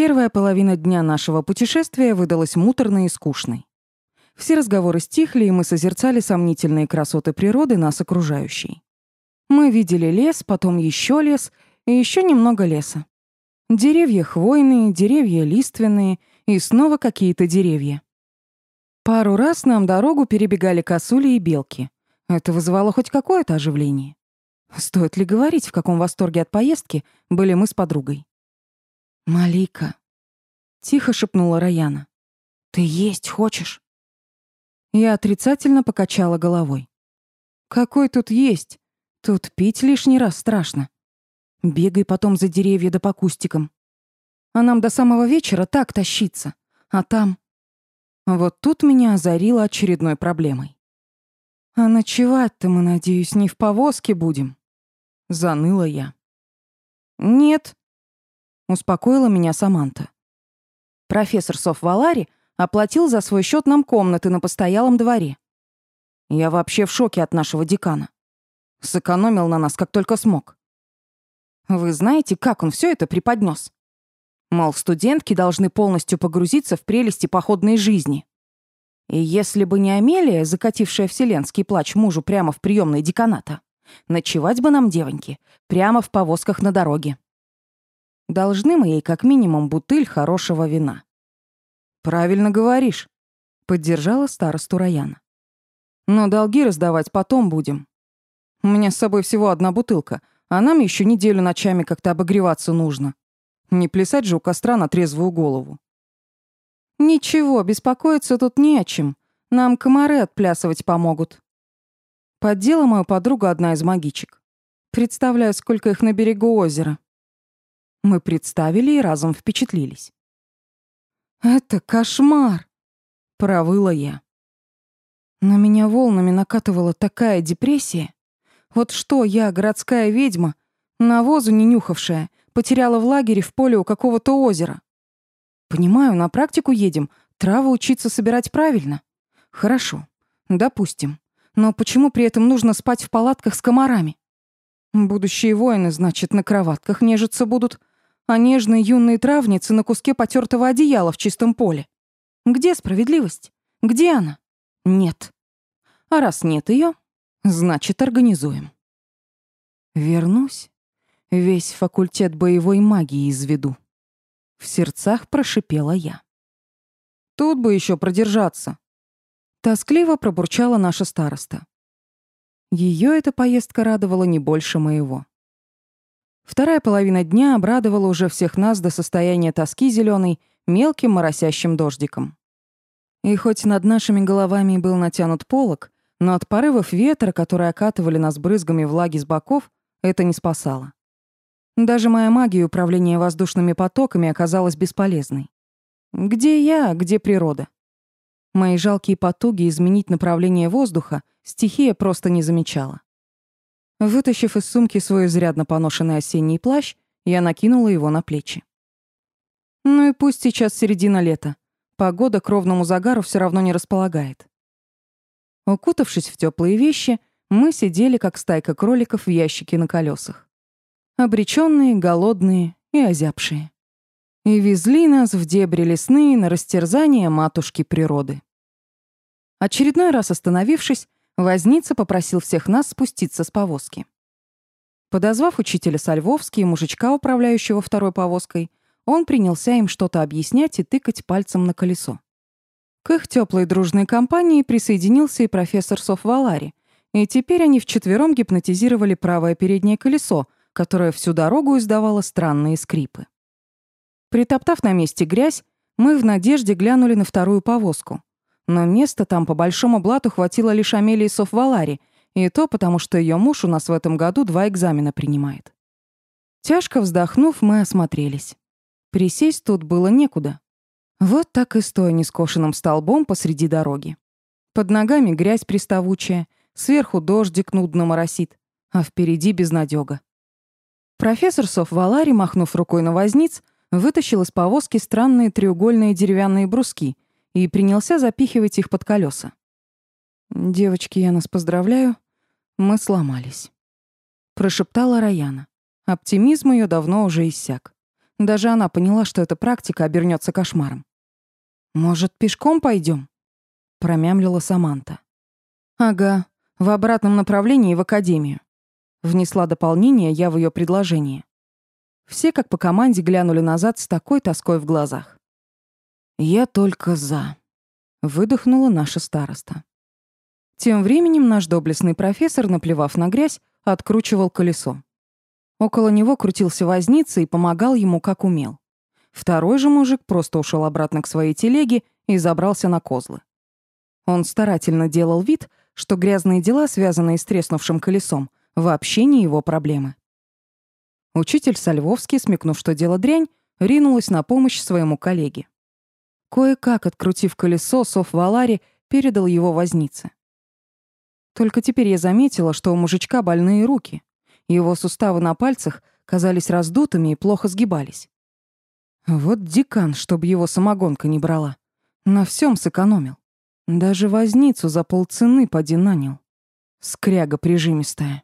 Первая половина дня нашего путешествия выдалась муторной и скучной. Все разговоры стихли, и мы созерцали сомнительные красоты природы нас окружающей. Мы видели лес, потом еще лес и еще немного леса. Деревья хвойные, деревья лиственные и снова какие-то деревья. Пару раз нам дорогу перебегали косули и белки. Это вызывало хоть какое-то оживление. Стоит ли говорить, в каком восторге от поездки были мы с подругой? «Малика», — тихо шепнула Раяна, — «ты есть хочешь?» Я отрицательно покачала головой. «Какой тут есть? Тут пить лишний раз страшно. Бегай потом за деревья да по кустикам. А нам до самого вечера так тащиться. А там...» Вот тут меня озарило очередной проблемой. «А ночевать-то мы, надеюсь, не в повозке будем?» Заныла я. «Нет», — успокоила меня Саманта. Профессор Соф Валари оплатил за свой счет нам комнаты на постоялом дворе. Я вообще в шоке от нашего декана. Сэкономил на нас как только смог. Вы знаете, как он все это преподнес? Мол, студентки должны полностью погрузиться в прелести походной жизни. И если бы не Амелия, закатившая вселенский плач мужу прямо в приемной деканата, Ночевать бы нам, девоньки, прямо в повозках на дороге. Должны мы ей как минимум бутыль хорошего вина. Правильно говоришь, поддержала старосту Раяна. Но долги раздавать потом будем. У меня с собой всего одна бутылка, а нам еще неделю ночами как-то обогреваться нужно. Не плясать же у костра на трезвую голову. Ничего, беспокоиться тут не о чем. Нам комары отплясывать помогут. Поддела мою подругу одна из магичек. Представляю, сколько их на берегу озера. Мы представили и разом впечатлились. «Это кошмар!» — провыла я. На меня волнами накатывала такая депрессия. Вот что я, городская ведьма, навозу не нюхавшая, потеряла в лагере в поле у какого-то озера. Понимаю, на практику едем, травы учиться собирать правильно. Хорошо, допустим. Но почему при этом нужно спать в палатках с комарами? Будущие воины, значит, на кроватках нежиться будут, а нежные юные травницы на куске потертого одеяла в чистом поле. Где справедливость? Где она? Нет. А раз нет ее, значит, организуем. Вернусь, весь факультет боевой магии изведу. В сердцах прошипела я. Тут бы еще продержаться. Тоскливо пробурчала наша староста. Ее эта поездка радовала не больше моего. Вторая половина дня обрадовала уже всех нас до состояния тоски зеленой мелким моросящим дождиком. И хоть над нашими головами был натянут полог, но от порывов ветра, которые окатывали нас брызгами влаги с боков, это не спасало. Даже моя магия управления воздушными потоками оказалась бесполезной. Где я, где природа? Мои жалкие потуги изменить направление воздуха стихия просто не замечала. Вытащив из сумки свой изрядно поношенный осенний плащ, я накинула его на плечи. Ну и пусть сейчас середина лета. Погода к ровному загару все равно не располагает. Укутавшись в теплые вещи, мы сидели, как стайка кроликов в ящике на колесах. Обреченные, голодные и озябшие. И везли нас в дебри лесные на растерзание матушки природы. Очередной раз остановившись, возница попросил всех нас спуститься с повозки. Подозвав учителя Сальвовский и мужичка, управляющего второй повозкой, он принялся им что-то объяснять и тыкать пальцем на колесо. К их теплой дружной компании присоединился и профессор Софвалари, и теперь они вчетвером гипнотизировали правое переднее колесо, которое всю дорогу издавало странные скрипы. Притоптав на месте грязь, мы в надежде глянули на вторую повозку. Но места там по большому блату хватило лишь Амелии Софвалари, и то потому, что ее муж у нас в этом году два экзамена принимает. Тяжко вздохнув, мы осмотрелись. Присесть тут было некуда. Вот так и стоя нескошенным столбом посреди дороги. Под ногами грязь приставучая, сверху дождик нудно моросит, а впереди безнадёга. Профессор Софвалари, махнув рукой на возниц, вытащил из повозки странные треугольные деревянные бруски — и принялся запихивать их под колеса. «Девочки, я нас поздравляю. Мы сломались», — прошептала Раяна. Оптимизм ее давно уже иссяк. Даже она поняла, что эта практика обернется кошмаром. «Может, пешком пойдем? промямлила Саманта. «Ага, в обратном направлении в академию». Внесла дополнение я в ее предложение. Все, как по команде, глянули назад с такой тоской в глазах. «Я только за», — выдохнула наша староста. Тем временем наш доблестный профессор, наплевав на грязь, откручивал колесо. Около него крутился возница и помогал ему как умел. Второй же мужик просто ушел обратно к своей телеге и забрался на козлы. Он старательно делал вид, что грязные дела, связанные с треснувшим колесом, вообще не его проблемы. Учитель Сальвовский, смекнув, что дело дрянь, ринулась на помощь своему коллеге. Кое-как, открутив колесо, Соф Валари передал его вознице. Только теперь я заметила, что у мужичка больные руки. Его суставы на пальцах казались раздутыми и плохо сгибались. Вот декан, чтобы его самогонка не брала. На всем сэкономил. Даже возницу за полцены поди нанял. Скряга прижимистая.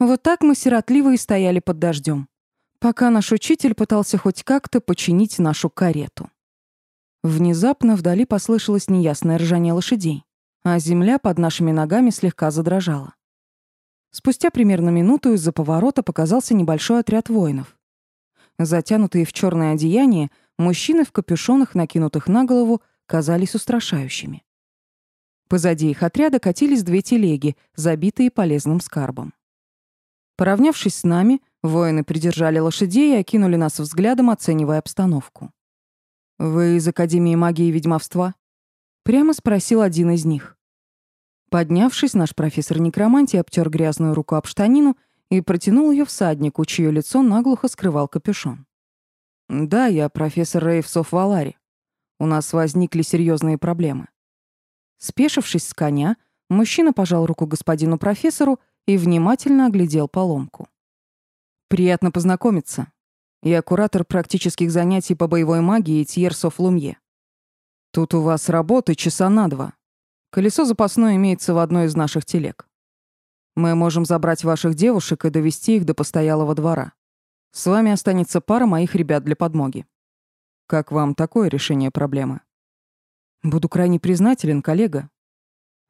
Вот так мы сиротливо и стояли под дождем, пока наш учитель пытался хоть как-то починить нашу карету. Внезапно вдали послышалось неясное ржание лошадей а земля под нашими ногами слегка задрожала. Спустя примерно минуту из-за поворота показался небольшой отряд воинов. Затянутые в черное одеяние, мужчины в капюшонах, накинутых на голову, казались устрашающими. Позади их отряда катились две телеги, забитые полезным скарбом. Поравнявшись с нами, воины придержали лошадей и окинули нас взглядом, оценивая обстановку. «Вы из Академии магии и ведьмовства?» Прямо спросил один из них. Поднявшись, наш профессор некромантии обтер грязную руку об штанину и протянул ее всаднику, чье лицо наглухо скрывал капюшон. «Да, я профессор Рейвсов Валари. У нас возникли серьезные проблемы». Спешившись с коня, мужчина пожал руку господину профессору и внимательно оглядел поломку. «Приятно познакомиться. Я куратор практических занятий по боевой магии Тьерсов Лумье. Тут у вас работы часа на два. Колесо запасное имеется в одной из наших телег. Мы можем забрать ваших девушек и довести их до постоялого двора. С вами останется пара моих ребят для подмоги. Как вам такое решение проблемы? Буду крайне признателен, коллега.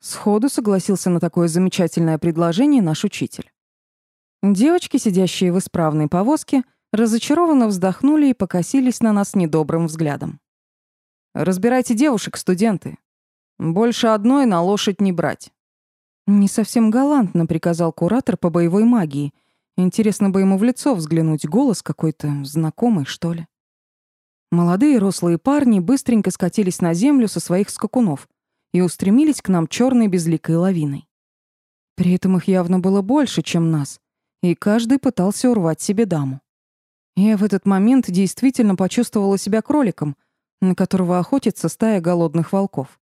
Сходу согласился на такое замечательное предложение наш учитель. Девочки, сидящие в исправной повозке, разочарованно вздохнули и покосились на нас недобрым взглядом. Разбирайте девушек, студенты. Больше одной на лошадь не брать. Не совсем галантно приказал куратор по боевой магии. Интересно бы ему в лицо взглянуть, голос какой-то знакомый, что ли. Молодые рослые парни быстренько скатились на землю со своих скакунов и устремились к нам черной безликой лавиной. При этом их явно было больше, чем нас, и каждый пытался урвать себе даму. Я в этот момент действительно почувствовала себя кроликом, на которого охотится стая голодных волков.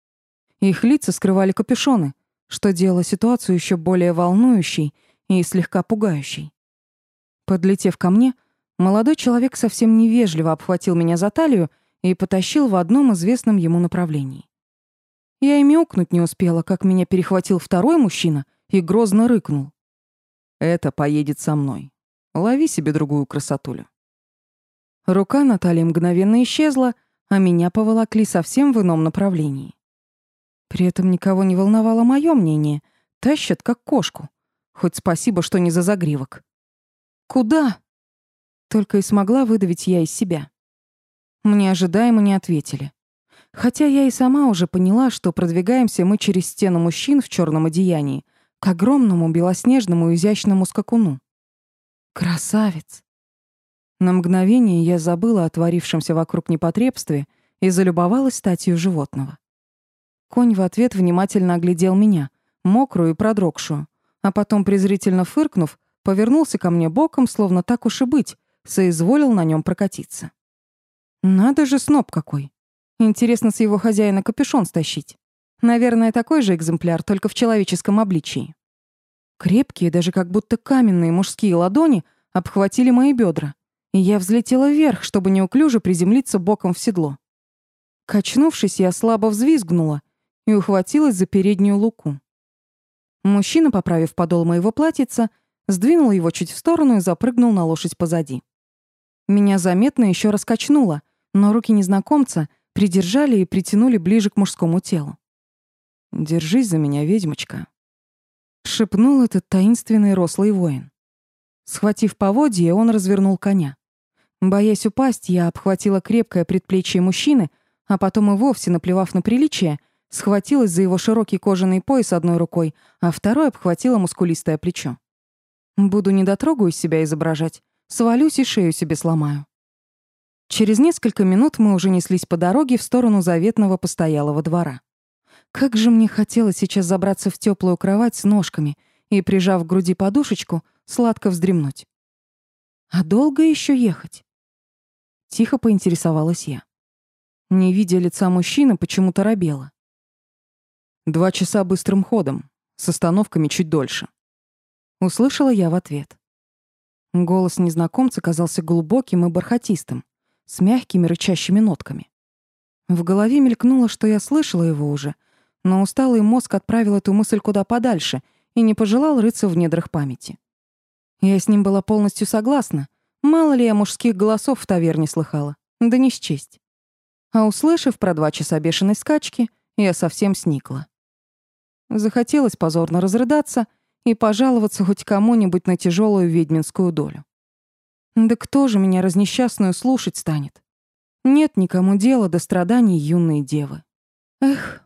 Их лица скрывали капюшоны, что делало ситуацию еще более волнующей и слегка пугающей. Подлетев ко мне, молодой человек совсем невежливо обхватил меня за талию и потащил в одном известном ему направлении. Я и мяукнуть не успела, как меня перехватил второй мужчина и грозно рыкнул. «Это поедет со мной. Лови себе другую красотулю». Рука Натальи мгновенно исчезла, а меня поволокли совсем в ином направлении. При этом никого не волновало мое мнение. Тащат, как кошку. Хоть спасибо, что не за загривок. «Куда?» Только и смогла выдавить я из себя. Мне ожидаемо не ответили. Хотя я и сама уже поняла, что продвигаемся мы через стену мужчин в черном одеянии к огромному белоснежному изящному скакуну. Красавец! На мгновение я забыла о творившемся вокруг непотребстве и залюбовалась статью животного. Конь в ответ внимательно оглядел меня, мокрую и продрогшую, а потом, презрительно фыркнув, повернулся ко мне боком, словно так уж и быть, соизволил на нем прокатиться. Надо же, сноб какой. Интересно с его хозяина капюшон стащить. Наверное, такой же экземпляр, только в человеческом обличии. Крепкие, даже как будто каменные мужские ладони обхватили мои бедра, и я взлетела вверх, чтобы неуклюже приземлиться боком в седло. Качнувшись, я слабо взвизгнула и ухватилась за переднюю луку. Мужчина, поправив подол моего платьица, сдвинул его чуть в сторону и запрыгнул на лошадь позади. Меня заметно еще раскачнуло, но руки незнакомца придержали и притянули ближе к мужскому телу. «Держись за меня, ведьмочка», — шепнул этот таинственный рослый воин. Схватив поводье, он развернул коня. Боясь упасть, я обхватила крепкое предплечье мужчины, а потом и вовсе, наплевав на приличие, схватилась за его широкий кожаный пояс одной рукой, а второй обхватила мускулистое плечо. Буду недотрогу из себя изображать, свалюсь и шею себе сломаю. Через несколько минут мы уже неслись по дороге в сторону заветного постоялого двора. Как же мне хотелось сейчас забраться в теплую кровать с ножками и, прижав к груди подушечку, сладко вздремнуть. А долго еще ехать? Тихо поинтересовалась я. Не видя лица мужчины, почему-то робела. Два часа быстрым ходом, с остановками чуть дольше. Услышала я в ответ. Голос незнакомца казался глубоким и бархатистым, с мягкими рычащими нотками. В голове мелькнуло, что я слышала его уже, но усталый мозг отправил эту мысль куда подальше и не пожелал рыться в недрах памяти. Я с ним была полностью согласна. Мало ли я мужских голосов в таверне слыхала. Да не счесть. А услышав про два часа бешеной скачки, я совсем сникла. Захотелось позорно разрыдаться и пожаловаться хоть кому-нибудь на тяжелую ведьминскую долю. Да кто же меня разнесчастную слушать станет? Нет никому дела до страданий юной девы. Эх,